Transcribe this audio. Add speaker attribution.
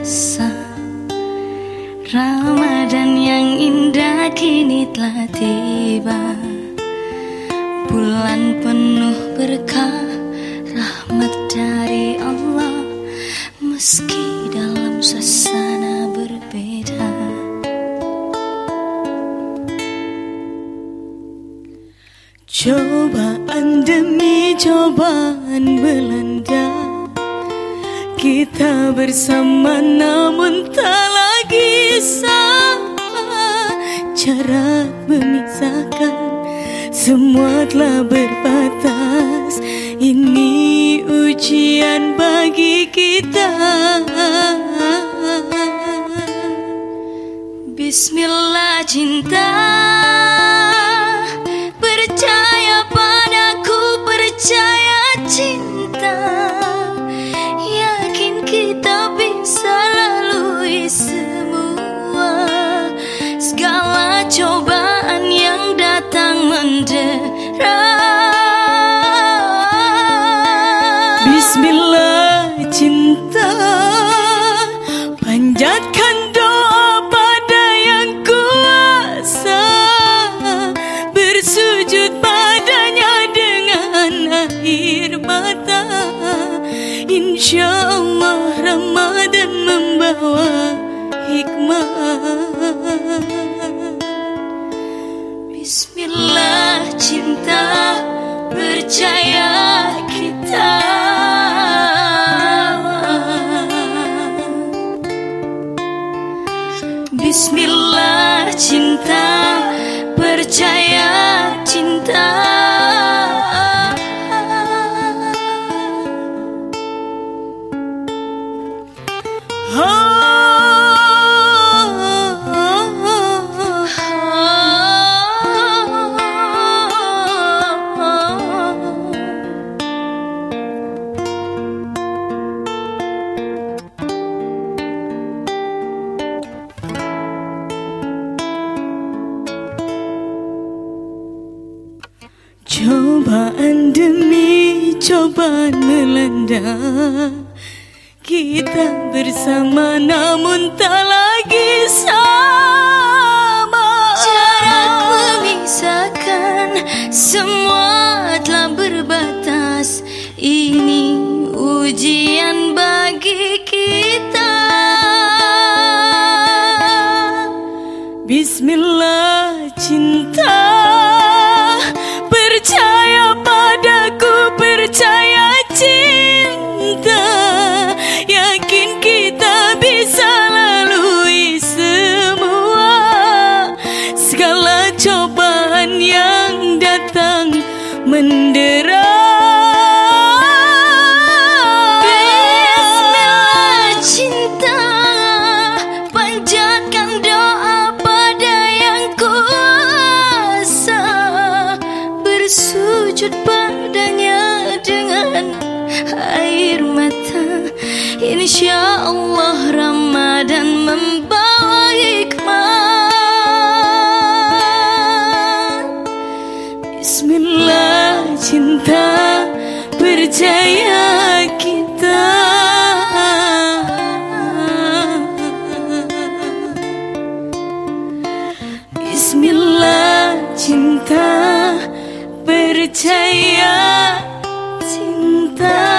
Speaker 1: rasa Ramadan yang indah kini telah tiba. Bulan penuh berkah rahmat dari Allah. Meski dalam suasana berbeda.
Speaker 2: Cobaan demi cobaan melanda kita bersama namun tak lagi sama. Cara memisahkan semua telah berbatas. Ini ujian bagi kita.
Speaker 1: Bismillah cinta
Speaker 2: Panjatkan doa pada yang kuasa. Bersujud padanya dengan air mata. Insya Allah Ramadan membawa hikmah.
Speaker 1: Bismillah cinta. Percaya kita Bismillah cinta. Percaya cinta
Speaker 2: Cobaan demi cobaan melanda. Kita bersama namun tak lagi sama.
Speaker 1: Jarak memisahkan semua telah berbatas. Ini ujian bagi kita.
Speaker 2: Bismillah
Speaker 1: kuasa. Bersujud padanya dengan air mata. Insya Allah Ramadan membawa
Speaker 2: jaya kita. Bismillah cinta. Percaya cinta.